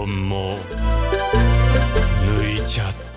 本も抜いちゃった。